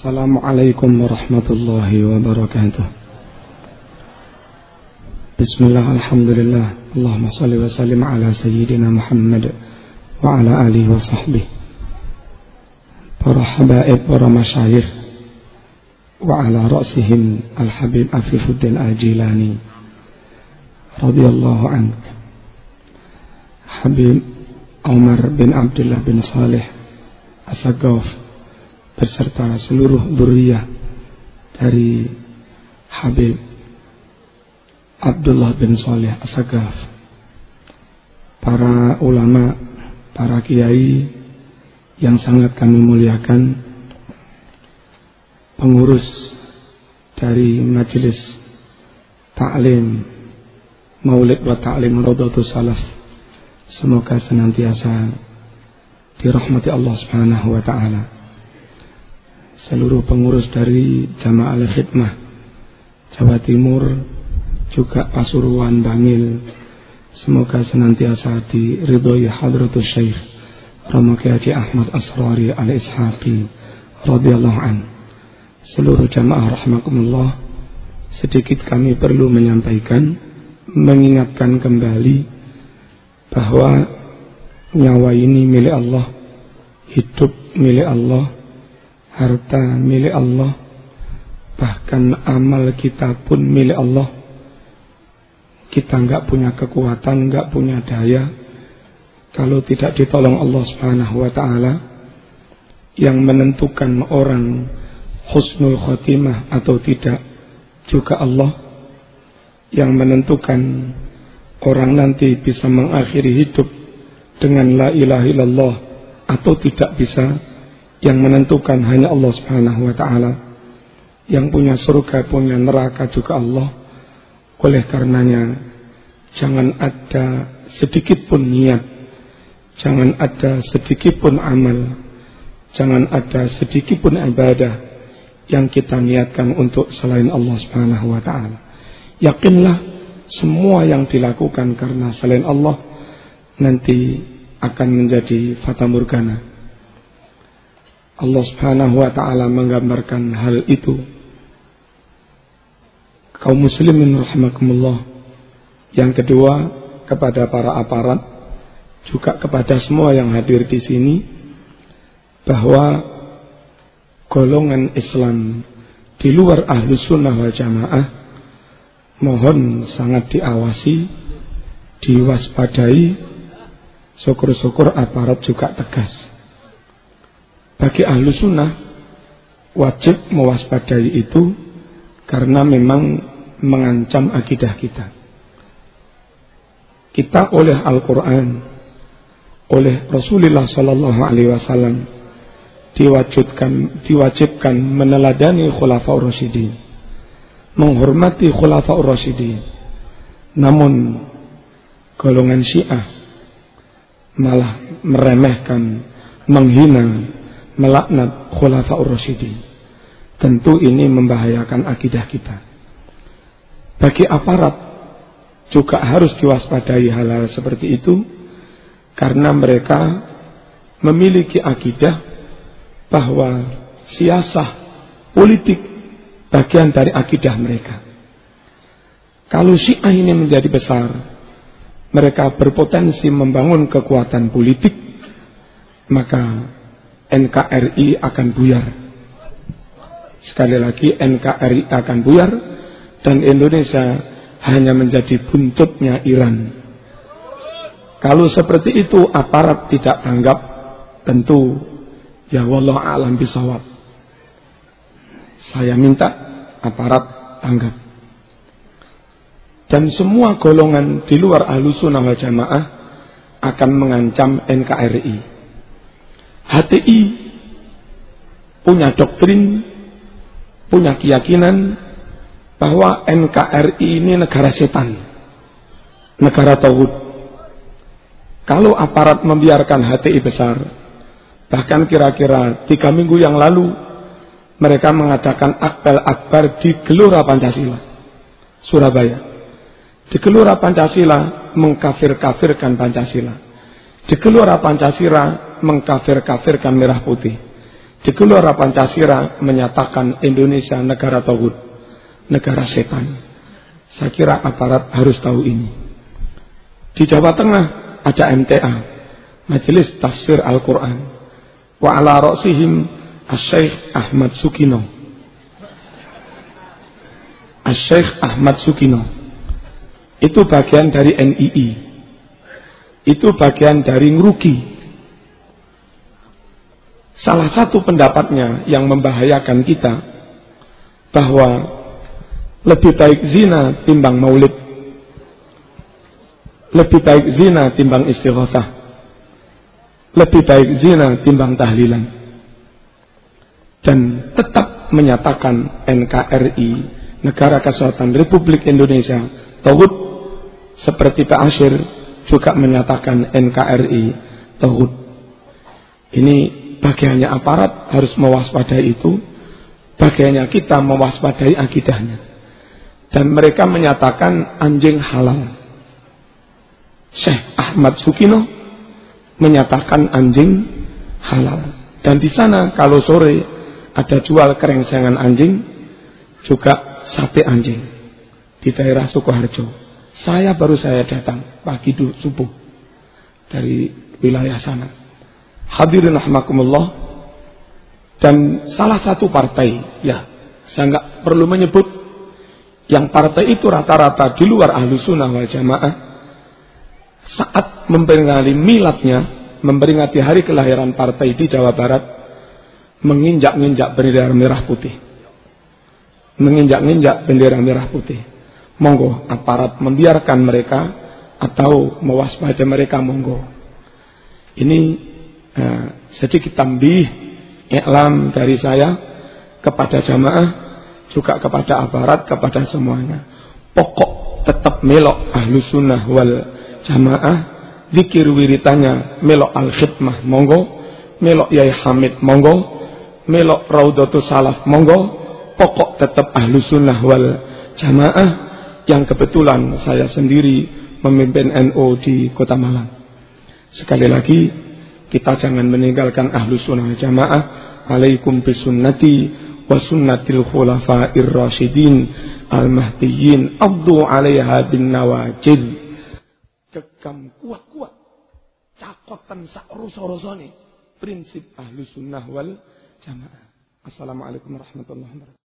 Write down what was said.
Assalamualaikum warahmatullahi wabarakatuh. Bismillah, alhamdulillah. Allahumma salli wa sallim ala sayyidina Muhammad wa ala alihi wa sahbihi. Para habaib, para masyayikh wa ala ra'sihim al-habib Afifuddin al-Jilani radhiyallahu anhu. Habib Umar bin Abdullah bin Saleh Asagaf beserta seluruh duriyah dari Habib Abdullah bin Saleh Asagaf para ulama para kiai yang sangat kami muliakan pengurus dari majelis taklim Maulid wa Ta'lim Rodotus Salaf. Semoga senantiasa dirahmati Allah Subhanahu wa taala seluruh pengurus dari Jamaah Al-Khidmah Jawa Timur juga Pasuruan Bangil semoga senantiasa diridhoi hadratus syekh Rama Haji Ahmad Asrari al-Ishaqi radhiyallahu an seluruh jamaah rahmakumullah sedikit kami perlu menyampaikan mengingatkan kembali bahwa nyawa ini milik Allah hidup milik Allah harta milik Allah. Bahkan amal kita pun milik Allah. Kita nggak punya kekuatan, nggak punya daya, kalau tidak ditolong Allah Subhanahu wa taala yang menentukan orang husnul khotimah atau tidak juga Allah. Yang menentukan orang nanti bisa mengakhiri hidup dengan la ilaha illallah atau tidak bisa yang menentukan hanya Allah Subhanahu wa taala yang punya surga punya neraka juga Allah oleh karenanya jangan ada sedikit pun niat, jangan ada sedikit pun amal, jangan ada sedikit pun ibadah yang kita niatkan untuk selain Allah Subhanahu wa taala. Yakinlah semua yang dilakukan karena selain Allah nanti akan menjadi fata morgana. Allah Subhanahu wa taala menggambarkan hal itu kaum muslimin rahimakumullah. Yang kedua kepada para aparat juga kepada semua yang hadir di sini bahwa golongan Islam di luar ahlu sunnah wal jamaah mohon sangat diawasi, diwaspadai, syukur-syukur aparat juga tegas. Bagi ahlu sunnah wajib mewaspadai itu karena memang mengancam akidah kita. Kita oleh Al-Quran, oleh Rasulullah Sallallahu Alaihi Wasallam diwajibkan diwajibkan meneladani khulafaur rasyidin, menghormati khulafaur rasyidin. Namun golongan Syiah malah meremehkan, menghina, melaknat khulafaur rasyidin. Tentu ini membahayakan akidah kita bagi aparat juga harus diwaspadai hal-hal seperti itu karena mereka memiliki akidah bahwa siasah politik bagian dari akidah mereka. Kalau Syiah ini menjadi besar, mereka berpotensi membangun kekuatan politik, maka NKRI akan buyar. Sekali lagi NKRI akan buyar dan Indonesia hanya menjadi buntutnya Iran. Kalau seperti itu aparat tidak tanggap, tentu ya wallah alam bisawab. Saya minta aparat tanggap. Dan semua golongan di luar ahlu sunnah wal jamaah akan mengancam NKRI. HTI punya doktrin, punya keyakinan bahwa NKRI ini negara setan, negara tauhid. Kalau aparat membiarkan HTI besar, bahkan kira-kira tiga minggu yang lalu mereka mengadakan akbel akbar di Gelora Pancasila, Surabaya. Di Gelora Pancasila mengkafir-kafirkan Pancasila. Di Gelora Pancasila mengkafir-kafirkan merah putih. Di Gelora Pancasila menyatakan Indonesia negara tauhid, negara setan. Saya kira aparat harus tahu ini. Di Jawa Tengah ada MTA, Majelis Tafsir Al-Quran. Wa ala ra'sihim Asy-Syaikh Ahmad Sukino. Asy-Syaikh Ahmad Sukino. Itu bagian dari NII. Itu bagian dari ngerugi Salah satu pendapatnya yang membahayakan kita bahwa lebih baik zina timbang maulid. Lebih baik zina timbang istighatsah. Lebih baik zina timbang tahlilan. Dan tetap menyatakan NKRI Negara Kesatuan Republik Indonesia Tauhid seperti Pak Asyir juga menyatakan NKRI Tauhid. Ini bagiannya aparat harus mewaspadai itu, bagiannya kita mewaspadai akidahnya. Dan mereka menyatakan anjing halal. Syekh Ahmad Sukino menyatakan anjing halal. Dan di sana kalau sore ada jual kerengsengan anjing, juga sate anjing di daerah Sukoharjo. Saya baru saya datang pagi subuh dari wilayah sana. Hadirin rahmakumullah. Dan salah satu partai, ya, saya nggak perlu menyebut yang partai itu rata-rata di luar ahlu sunnah wal jamaah saat memperingati miladnya, memperingati hari kelahiran partai di Jawa Barat, menginjak-injak bendera merah putih. Menginjak-injak bendera merah putih. Monggo aparat membiarkan mereka atau mewaspadai mereka monggo. Ini Nah, sedikit tambih iklam dari saya kepada jamaah juga kepada aparat kepada semuanya. Pokok tetap melok ahlu sunnah wal jamaah zikir wiritanya melok al khidmah monggo. Melok yai hamid monggo. Melok raudatul salaf monggo. Pokok tetap ahlu sunnah wal jamaah yang kebetulan saya sendiri memimpin NU di kota Malang. Sekali lagi kita jangan meninggalkan ahlu sunnah jamaah. Alaikum bisunnati wa sunnatil khulafa'ir rasyidin al-mahdiyyin. Abdu alaiha bin nawajid. Gegam kuat-kuat. Cakotan sak rusa-rusane. Prinsip ahlu sunnah wal jamaah. Assalamualaikum warahmatullahi wabarakatuh.